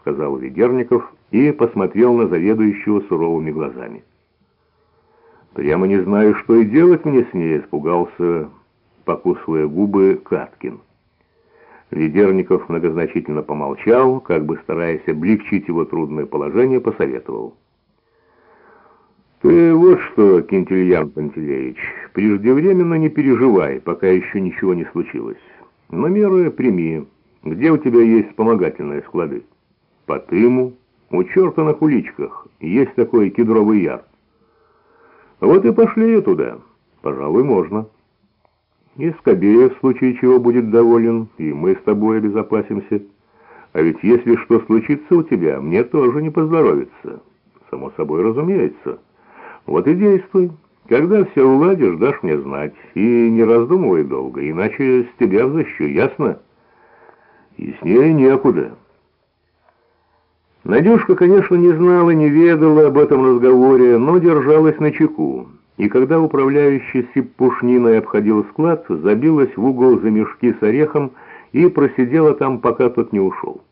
— сказал Ведерников и посмотрел на заведующего суровыми глазами. «Прямо не знаю, что и делать мне с ней», — испугался, покусывая губы, Каткин. Ведерников многозначительно помолчал, как бы стараясь облегчить его трудное положение, посоветовал. «Ты вот что, Кентильян Пантелеич, преждевременно не переживай, пока еще ничего не случилось. Но меры прими. Где у тебя есть вспомогательные склады?» «По Тыму. У черта на куличках. Есть такой кедровый яр». «Вот и пошли я туда. Пожалуй, можно». И Скобея в случае чего будет доволен, и мы с тобой обезопасимся. А ведь если что случится у тебя, мне тоже не поздоровится. Само собой разумеется. Вот и действуй. Когда все уладишь, дашь мне знать. И не раздумывай долго, иначе с тебя взыщу, ясно? Яснее некуда. Надюшка, конечно, не знала, не ведала об этом разговоре, но держалась на чеку и когда управляющий Сиппушниной обходил склад, забилась в угол за мешки с орехом и просидела там, пока тот не ушел.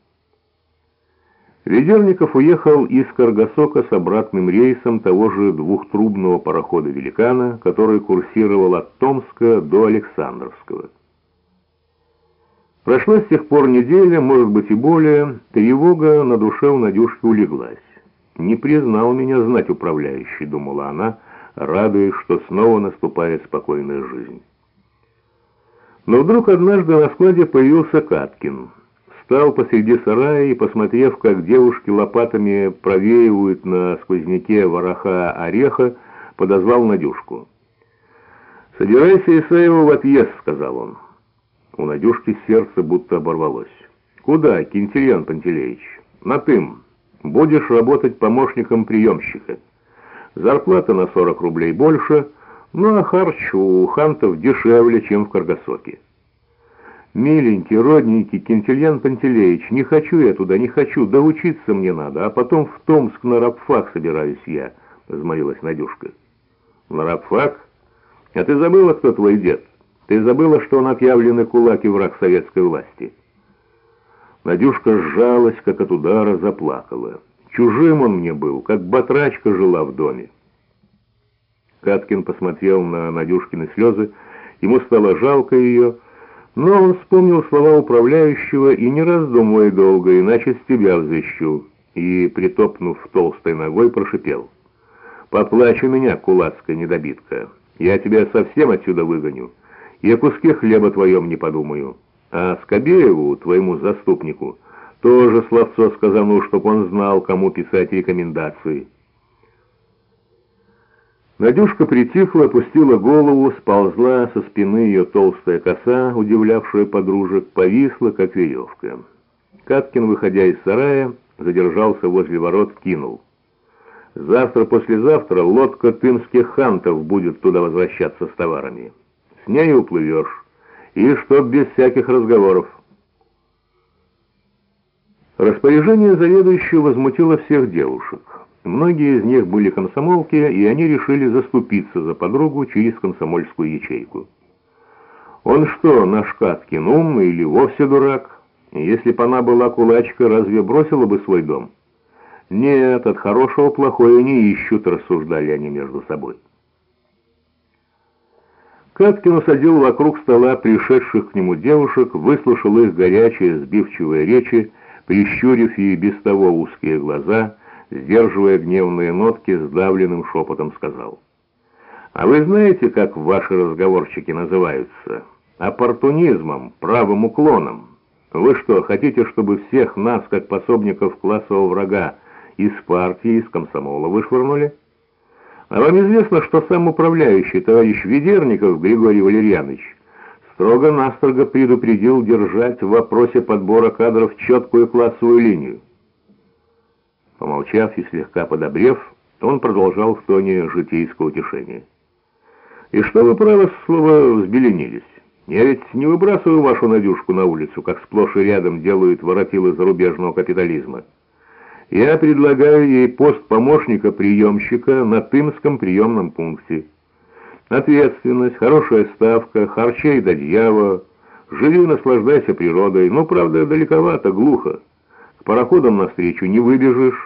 Ведерников уехал из Каргасока с обратным рейсом того же двухтрубного парохода «Великана», который курсировал от Томска до Александровского. Прошла с тех пор неделя, может быть и более, тревога на душе у Надюшки улеглась. «Не признал меня знать управляющий», — думала она, — радуясь, что снова наступает спокойная жизнь. Но вдруг однажды на складе появился Каткин. Встал посреди сарая и, посмотрев, как девушки лопатами провеивают на сквозняке вороха ореха, подозвал Надюшку. «Собирайся, Исаева, в отъезд», — сказал он. У Надюшки сердце будто оборвалось. «Куда, Кентильян Пантелеич?» «На тым. Будешь работать помощником приемщика». Зарплата на 40 рублей больше, ну а харч у хантов дешевле, чем в Каргасоке. «Миленький, родненький Кентильян Пантелеич, не хочу я туда, не хочу, да учиться мне надо, а потом в Томск на рабфак собираюсь я», — взмолилась Надюшка. «На рабфак? А ты забыла, кто твой дед? Ты забыла, что он отъявленный кулак и враг советской власти?» Надюшка сжалась, как от удара, заплакала. Чужим он мне был, как батрачка жила в доме. Каткин посмотрел на Надюшкины слезы, ему стало жалко ее, но он вспомнил слова управляющего и, не раздумывая долго, иначе с тебя взыщу, и, притопнув толстой ногой, прошипел. «Поплачь у меня, кулацкая недобитка, я тебя совсем отсюда выгоню, и о куске хлеба твоем не подумаю, а Скобееву, твоему заступнику, — тоже словцо сказано, чтоб он знал, кому писать рекомендации. Надюшка притихла, опустила голову, сползла со спины ее толстая коса, удивлявшая подружек, повисла, как веревка. Каткин, выходя из сарая, задержался возле ворот, кинул. Завтра-послезавтра лодка тымских хантов будет туда возвращаться с товарами. С ней уплывешь. И чтоб без всяких разговоров. Распоряжение заведующего возмутило всех девушек. Многие из них были комсомолки, и они решили заступиться за подругу через комсомольскую ячейку. Он что, наш Каткин, умный или вовсе дурак? Если бы она была кулачка, разве бросила бы свой дом? Нет, от хорошего плохое не ищут, рассуждали они между собой. Каткин усадил вокруг стола пришедших к нему девушек, выслушал их горячие, сбивчивые речи, прищурив ей без того узкие глаза, сдерживая гневные нотки, сдавленным шепотом сказал. «А вы знаете, как ваши разговорчики называются? Оппортунизмом, правым уклоном. Вы что, хотите, чтобы всех нас, как пособников классового врага, из партии, из комсомола вышвырнули? А вам известно, что сам управляющий, товарищ Ведерников Григорий Валерьянович, строго-настрого предупредил держать в вопросе подбора кадров четкую классовую линию. Помолчав и слегка подобрев, он продолжал в тоне житейского утешения. «И что вы, право, слово взбеленились? Я ведь не выбрасываю вашу Надюшку на улицу, как сплошь и рядом делают воротилы зарубежного капитализма. Я предлагаю ей пост помощника приемщика на Тымском приемном пункте». Ответственность, хорошая ставка, харчей до дьявола. Живи, наслаждайся природой. Ну, правда, далековато, глухо. К пароходом навстречу не выбежишь,